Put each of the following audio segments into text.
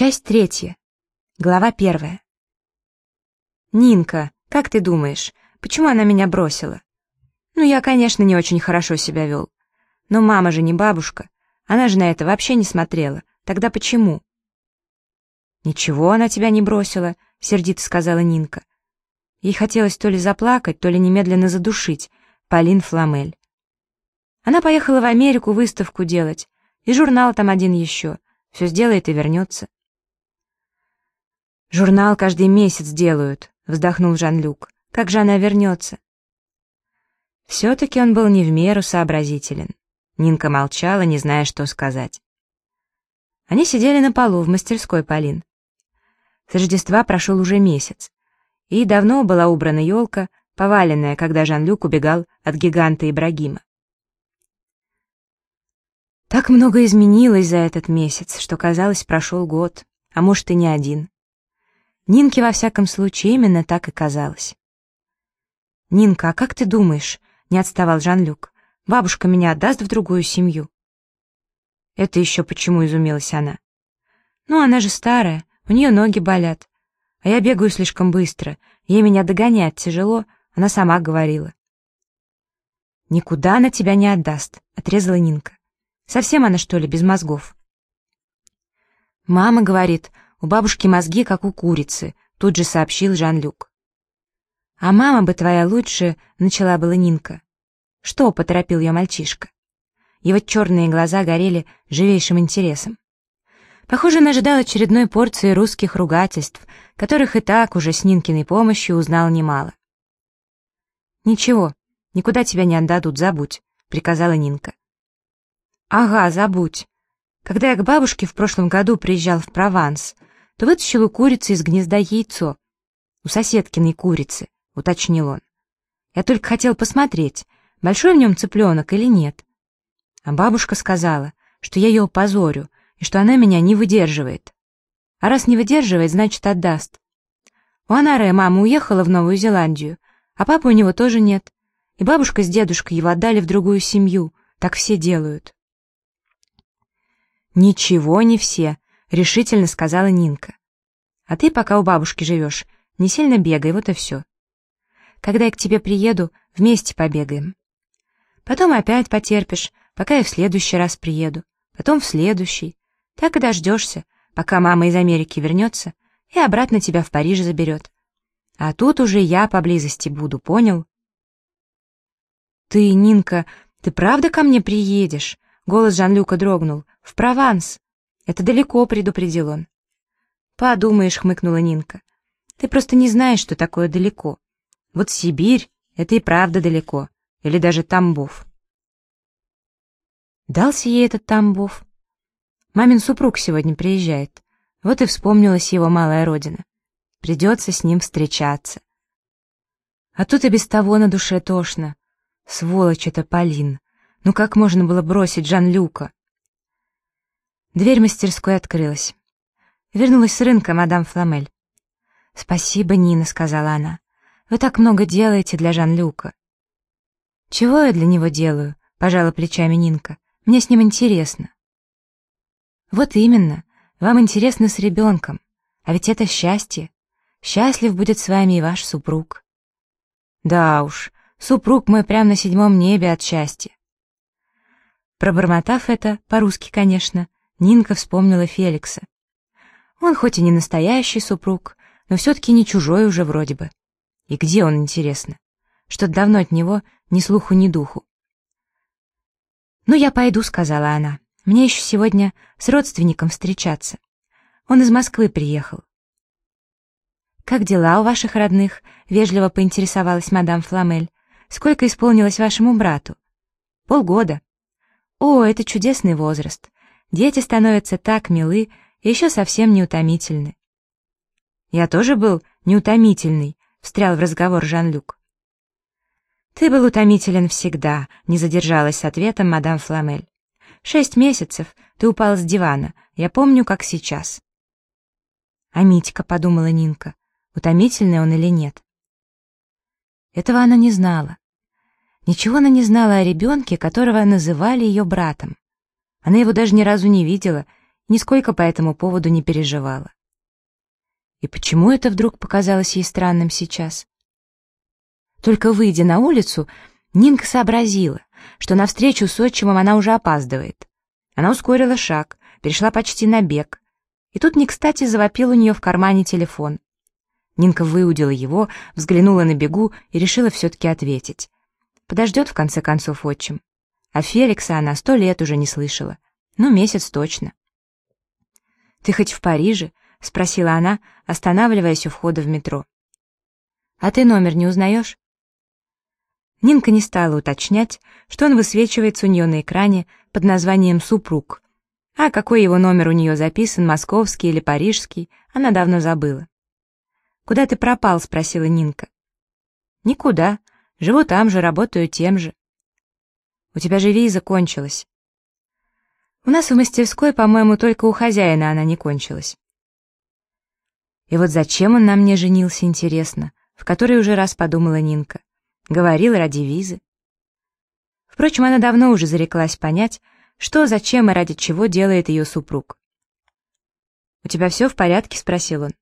Часть третья. Глава первая. «Нинка, как ты думаешь, почему она меня бросила?» «Ну, я, конечно, не очень хорошо себя вел. Но мама же не бабушка. Она же на это вообще не смотрела. Тогда почему?» «Ничего она тебя не бросила», — сердито сказала Нинка. Ей хотелось то ли заплакать, то ли немедленно задушить Полин Фламель. Она поехала в Америку выставку делать, и журнал там один еще. Все сделает и вернется. «Журнал каждый месяц делают», — вздохнул Жан-Люк. «Как же она вернется?» Все-таки он был не в меру сообразителен. Нинка молчала, не зная, что сказать. Они сидели на полу в мастерской Полин. С Рождества прошел уже месяц, и давно была убрана елка, поваленная, когда Жан-Люк убегал от гиганта Ибрагима. Так много изменилось за этот месяц, что, казалось, прошел год, а может и не один. Нинке, во всяком случае, именно так и казалось. «Нинка, а как ты думаешь?» — не отставал Жан-Люк. «Бабушка меня отдаст в другую семью?» «Это еще почему?» — изумилась она. «Ну, она же старая, у нее ноги болят. А я бегаю слишком быстро, ей меня догонять тяжело, она сама говорила». «Никуда она тебя не отдаст», — отрезала Нинка. «Совсем она, что ли, без мозгов?» «Мама говорит, у бабушки мозги, как у курицы», — тут же сообщил Жан-Люк. «А мама бы твоя лучше», — начала была Нинка. «Что?» — поторопил ее мальчишка. Его черные глаза горели живейшим интересом. Похоже, он ожидал очередной порции русских ругательств, которых и так уже с Нинкиной помощью узнал немало. «Ничего, никуда тебя не отдадут, забудь», — приказала Нинка. «Ага, забудь. Когда я к бабушке в прошлом году приезжал в Прованс, то вытащил у курицы из гнезда яйцо. У соседкиной курицы, уточнил он. Я только хотел посмотреть, большой в нем цыпленок или нет. А бабушка сказала, что я ее опозорю, и что она меня не выдерживает. А раз не выдерживает, значит отдаст. У Анаре мама уехала в Новую Зеландию, а папы у него тоже нет. И бабушка с дедушкой его отдали в другую семью, так все делают. «Ничего не все», — решительно сказала Нинка. «А ты пока у бабушки живешь, не сильно бегай, вот и все. Когда я к тебе приеду, вместе побегаем. Потом опять потерпишь, пока я в следующий раз приеду, потом в следующий. Так и дождешься, пока мама из Америки вернется и обратно тебя в Париж заберет. А тут уже я поблизости буду, понял?» «Ты, Нинка, ты правда ко мне приедешь?» Голос Жан-Люка дрогнул. «В Прованс!» «Это далеко», — предупредил он. «Подумаешь», — хмыкнула Нинка. «Ты просто не знаешь, что такое далеко. Вот Сибирь — это и правда далеко. Или даже Тамбов». Дался ей этот Тамбов. Мамин супруг сегодня приезжает. Вот и вспомнилась его малая родина. Придется с ним встречаться. А тут и без того на душе тошно. Сволочь это Полин. Ну как можно было бросить Жан-Люка? Дверь мастерской открылась. Вернулась с рынка мадам Фламель. «Спасибо, Нина», — сказала она. «Вы так много делаете для Жан-Люка». «Чего я для него делаю?» — пожала плечами Нинка. «Мне с ним интересно». «Вот именно. Вам интересно с ребенком. А ведь это счастье. Счастлив будет с вами и ваш супруг». «Да уж, супруг мой прямо на седьмом небе от счастья». Пробормотав это, по-русски, конечно, Нинка вспомнила Феликса. Он хоть и не настоящий супруг, но все-таки не чужой уже вроде бы. И где он, интересно? Что-то давно от него ни слуху, ни духу. «Ну, я пойду», — сказала она. «Мне еще сегодня с родственником встречаться. Он из Москвы приехал». «Как дела у ваших родных?» — вежливо поинтересовалась мадам Фламель. «Сколько исполнилось вашему брату?» «Полгода». «О, это чудесный возраст. Дети становятся так милы и еще совсем неутомительны. «Я тоже был неутомительный», — встрял в разговор Жан-Люк. «Ты был утомителен всегда», — не задержалась с ответом мадам Фламель. «Шесть месяцев ты упал с дивана, я помню, как сейчас». «А Митька», — подумала Нинка, — утомительный он или нет. Этого она не знала. Ничего она не знала о ребенке, которого называли ее братом. Она его даже ни разу не видела нисколько по этому поводу не переживала. И почему это вдруг показалось ей странным сейчас? Только выйдя на улицу, Нинка сообразила, что на встречу с отчимом она уже опаздывает. Она ускорила шаг, перешла почти на бег. И тут не кстати завопил у нее в кармане телефон. Нинка выудила его, взглянула на бегу и решила все-таки ответить. Подождет, в конце концов, отчим. А Феликса она сто лет уже не слышала. Ну, месяц точно. «Ты хоть в Париже?» — спросила она, останавливаясь у входа в метро. «А ты номер не узнаешь?» Нинка не стала уточнять, что он высвечивается у нее на экране под названием «Супруг». А какой его номер у нее записан, московский или парижский, она давно забыла. «Куда ты пропал?» — спросила Нинка. «Никуда. Живу там же, работаю тем же». «У тебя же виза кончилась». «У нас в мастерской, по-моему, только у хозяина она не кончилась». И вот зачем он на мне женился, интересно, в который уже раз подумала Нинка. Говорил ради визы. Впрочем, она давно уже зареклась понять, что, зачем и ради чего делает ее супруг. «У тебя все в порядке?» — спросил он.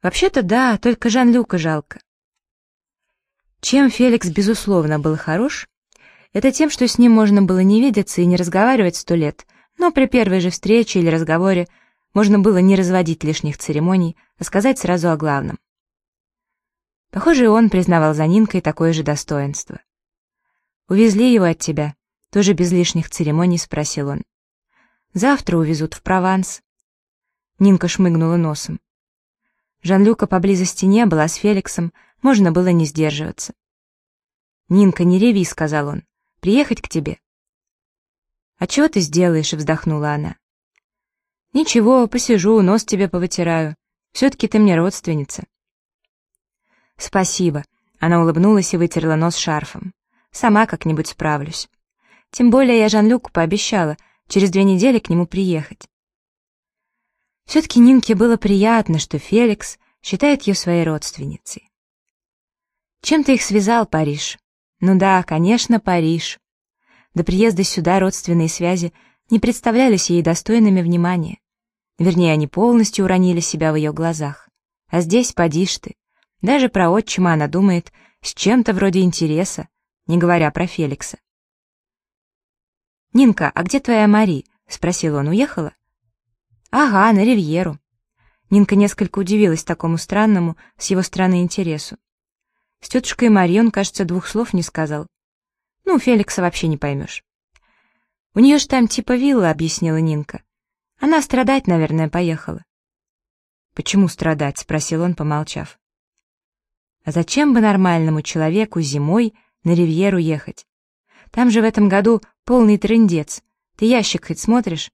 «Вообще-то да, только Жан-Люка жалко». Чем Феликс, безусловно, был хорош, это тем, что с ним можно было не видеться и не разговаривать сто лет, но при первой же встрече или разговоре можно было не разводить лишних церемоний, а сказать сразу о главном. Похоже, он признавал за Нинкой такое же достоинство. «Увезли его от тебя?» Тоже без лишних церемоний спросил он. «Завтра увезут в Прованс». Нинка шмыгнула носом. Жан-Люка поблизости не было, а с Феликсом можно было не сдерживаться. «Нинка, не реви», — сказал он. «Приехать к тебе». «А чего ты сделаешь?» — вздохнула она. «Ничего, посижу, нос тебе повытираю. Все-таки ты мне родственница». «Спасибо», — она улыбнулась и вытерла нос шарфом. «Сама как-нибудь справлюсь. Тем более я Жан-Люку пообещала через две недели к нему приехать». Все-таки Нинке было приятно, что Феликс считает ее своей родственницей. Чем-то их связал Париж. Ну да, конечно, Париж. До приезда сюда родственные связи не представлялись ей достойными внимания. Вернее, они полностью уронили себя в ее глазах. А здесь, подишь ты, даже про отчима она думает с чем-то вроде интереса, не говоря про Феликса. «Нинка, а где твоя Мари?» — спросил он. «Уехала?» «Ага, на Ривьеру». Нинка несколько удивилась такому странному с его стороны интересу. С тетушкой Мари кажется, двух слов не сказал. Ну, Феликса вообще не поймешь. «У нее ж там типа вилла», — объяснила Нинка. «Она страдать, наверное, поехала». «Почему страдать?» — спросил он, помолчав. А зачем бы нормальному человеку зимой на Ривьеру ехать? Там же в этом году полный трындец. Ты ящик хоть смотришь?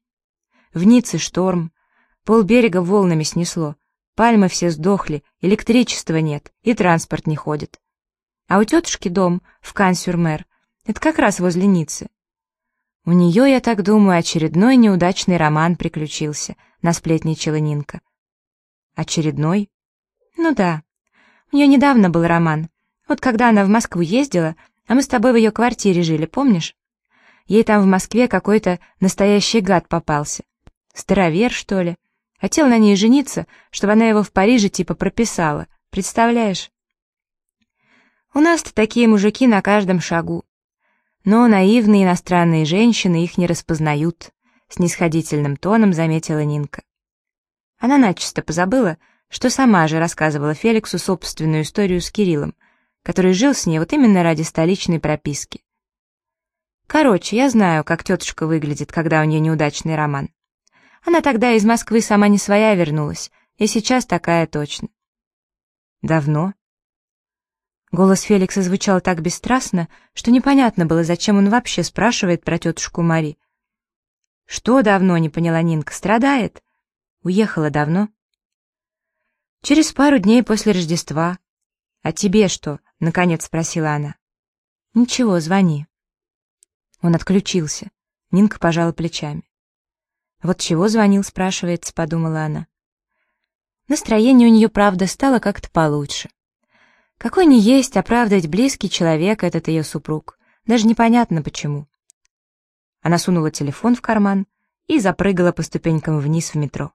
В Ницце шторм. Полберега волнами снесло. Пальмы все сдохли, электричества нет, и транспорт не ходит. А у тетушки дом в Кансюрмер. Это как раз возле Ниццы. У нее, я так думаю, очередной неудачный роман приключился, насплетничала Нинка. Очередной? Ну да. У нее недавно был роман. Вот когда она в Москву ездила, а мы с тобой в ее квартире жили, помнишь? Ей там в Москве какой-то настоящий гад попался. Старовер, что ли? Хотел на ней жениться, чтобы она его в Париже типа прописала. Представляешь? У нас-то такие мужики на каждом шагу. Но наивные иностранные женщины их не распознают, снисходительным тоном заметила Нинка. Она начисто позабыла, что сама же рассказывала Феликсу собственную историю с Кириллом, который жил с ней вот именно ради столичной прописки. Короче, я знаю, как тетушка выглядит, когда у нее неудачный роман. Она тогда из Москвы сама не своя вернулась, и сейчас такая точно. Давно? Голос Феликса звучал так бесстрастно, что непонятно было, зачем он вообще спрашивает про тетушку Мари. «Что давно?» — не поняла Нинка. «Страдает?» «Уехала давно?» Через пару дней после Рождества. А тебе что? Наконец спросила она. Ничего, звони. Он отключился. Нинка пожала плечами. Вот чего звонил, спрашивается, подумала она. Настроение у нее, правда, стало как-то получше. Какой не есть, правда ведь близкий человек этот ее супруг. Даже непонятно почему. Она сунула телефон в карман и запрыгала по ступенькам вниз в метро.